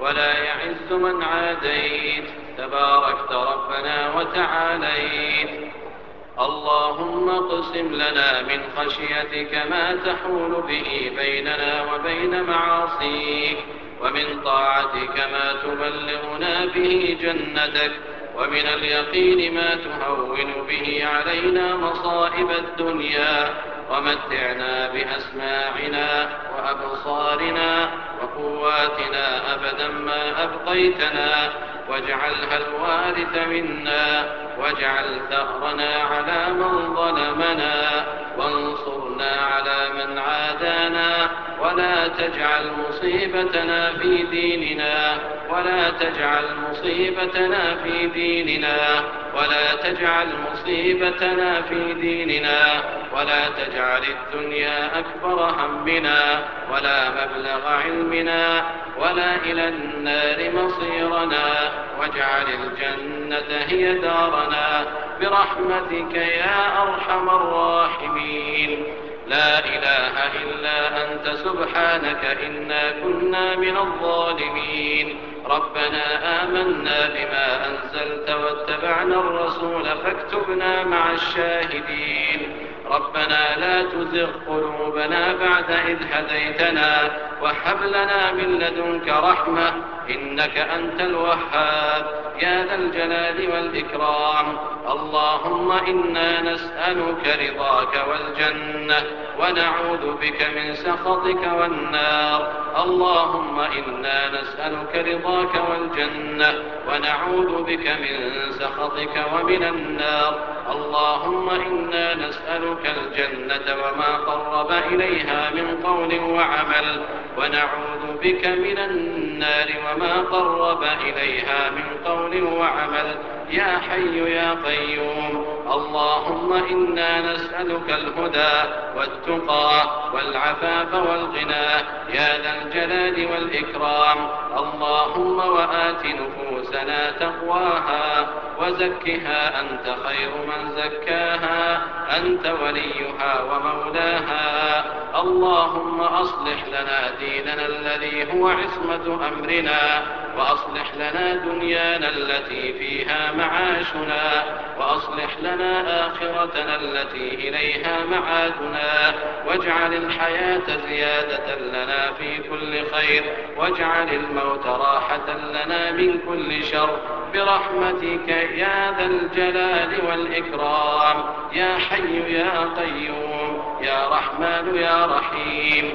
ولا يعز من عاديت. تباركت ربنا وتعاليت. اللهم اقسم لنا من خشيتك ما تحول به بيننا وبين معاصيك ومن طاعتك ما تبلغنا به جنتك ومن اليقين ما تهون به علينا مصائب الدنيا. ومتعنا بأسماعنا وأبصارنا وقواتنا أبدا ما أبقيتنا واجعلها الوارث منا واجعل ثأرنا على من ظلمنا ولا تجعل مصيبتنا في ديننا ولا تجعل مصيبتنا في ديننا ولا تجعل مصيبتنا في ديننا ولا تجعل الدنيا أكبر همنا ولا مبلغ علمنا ولا إلى النار مصيرنا واجعل الجنة هي دارنا. برحمتك يا أرحم الراحمين. لا إله إلا أنت سبحانك إنا كنا من الظالمين. ربنا آمنا بما أنزلت واتبعنا الرسول فاكتبنا مع الشاهدين. ربنا لا تزغ قلوبنا بعد إذ هديتنا وهب لنا من لدنك رحمة إنك أنت الوهاب. يا ذا الجلال والإكرام. اللهم إنا نسألك رضاك والجنة ونعوذ بك من سخطك والنار. اللهم إنا نسألك رضاك والجنة ونعوذ بك من سخطك ومن النار اللهم إنا نسألك الجنة وما قرب إليها من قول وعمل ونعوذ بك من النار وما قرب إليها من قول وعمل. يا حي يا قيوم اللهم إنا نسألك الهدى والتقى والعفاف والغنى. يا ذا الجلال والإكرام اللهم وآت نفوسنا تقواها وزكها أنت خير من زكاها أنت وليها ومولاها. اللهم أصلح لنا ديننا الذي هو عصمة أمرنا. وأصلح لنا دنيانا التي فيها معاشنا وأصلح لنا آخرتنا التي إليها معادنا واجعل الحياة زيادة لنا في كل خير واجعل الموت راحة لنا من كل شر. برحمتك يا ذا الجلال والإكرام يا حي يا قيوم يا رحمن يا رحيم.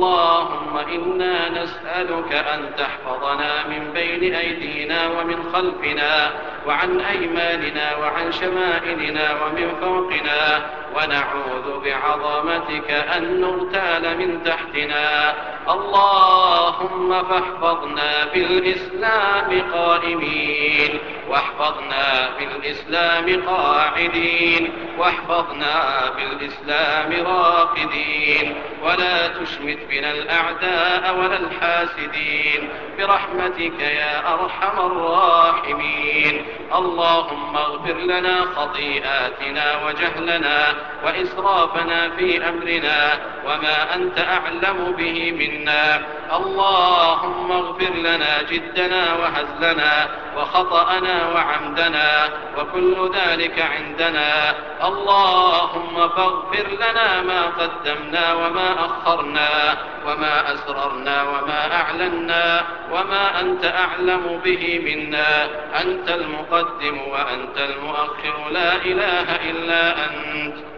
اللهم إنا نسألك أن تحفظنا من بين أيدينا ومن خلفنا وعن أيماننا وعن شمائلنا ومن فوقنا ونعوذ بعظمتك أن نغتال من تحتنا. اللهم فاحفظنا بالإسلام قائمين واحفظنا بالإسلام قاعدين واحفظنا بالإسلام راقدين. ولا تشمت بنا الأعداء ولا الحاسدين. برحمتك يا أرحم الراحمين. اللهم اغفر لنا خطيئاتنا وجهلنا وإسرافنا في أمرنا وما أنت أعلم به منا. اللهم اغفر لنا جدنا وهزلنا وخطأنا وعمدنا وكل ذلك عندنا. اللهم فاغفر لنا ما قدمنا وما أخرنا وما أسررنا وما أعلنا وما أنت أعلم به منا. أنت المقدم وأنت المؤخر. لا إله إلا أنت.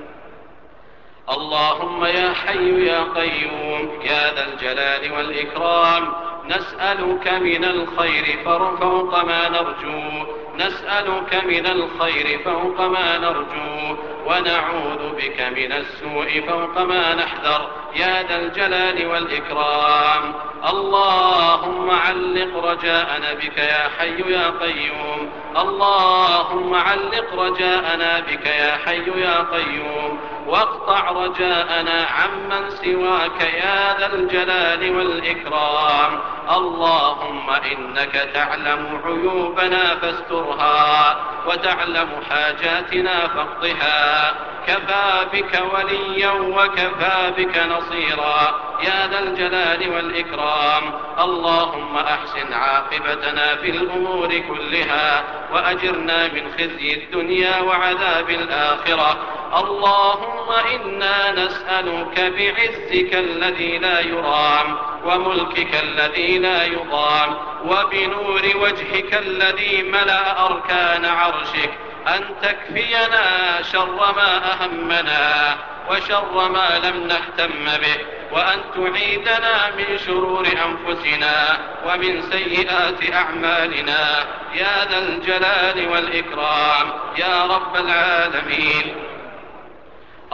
اللهم يا حي يا قيوم يا ذا الجلال والإكرام نسألك من الخير فوق ما نرجو. نسألك من الخير فوق ما نرجو ونعوذ بك من السوء فوق ما نحذر. يا ذا الجلال والإكرام. اللهم علق رجاءنا بك يا حي يا قيوم. اللهم علق رجاءنا بك يا حي يا قيوم. واقطع رجاءنا عمن سواك يا ذا الجلال والإكرام. اللهم إنك تعلم عيوبنا فاسترها وتعلم حاجاتنا فاقضها. كفى بك وليا وكفى بك نصيرا. يا ذا الجلال والإكرام. اللهم أحسن عاقبتنا في الأمور كلها وأجرنا من خزي الدنيا وعذاب الآخرة. اللهم إنا نسألك بعزك الذي لا يرام وملكك الذي لا يضام وبنور وجهك الذي ملأ أركان عرشك أن تكفينا شر ما أهمنا وشر ما لم نهتم به وأن تعيدنا من شرور أنفسنا ومن سيئات أعمالنا. يا ذا الجلال والإكرام يا رب العالمين.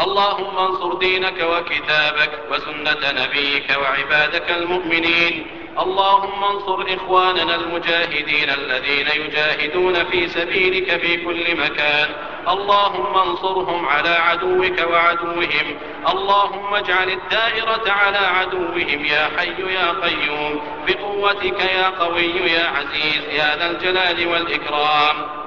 اللهم انصر دينك وكتابك وسنة نبيك وعبادك المؤمنين. اللهم انصر إخواننا المجاهدين الذين يجاهدون في سبيلك في كل مكان. اللهم انصرهم على عدوك وعدوهم. اللهم اجعل الدائرة على عدوهم يا حي يا قيوم. بقوتك يا قوي يا عزيز يا ذا الجلال والإكرام.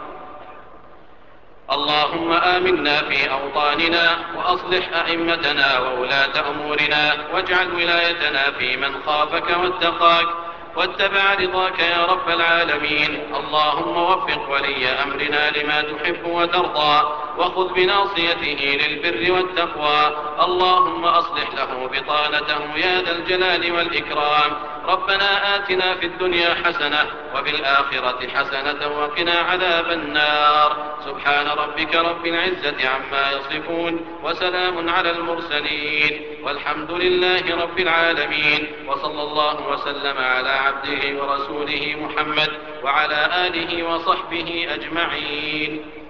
اللهم آمنا في أوطاننا وأصلح أئمتنا وولاة أمورنا واجعل ولايتنا في من خافك واتقاك واتبع رضاك يا رب العالمين. اللهم وفق ولي أمرنا لما تحب وترضى وخذ بناصيته للبر والتقوى. اللهم أصلح له بطانته يا ذا الجلال والإكرام. ربنا آتنا في الدنيا حسنة وفي الآخرة حسنة وقنا عذاب النار. سبحان ربك رب العزة عما يصفون وسلام على المرسلين. والحمد لله رب العالمين وصلى الله وسلم على عبده ورسوله محمد وعلى آله وصحبه أجمعين.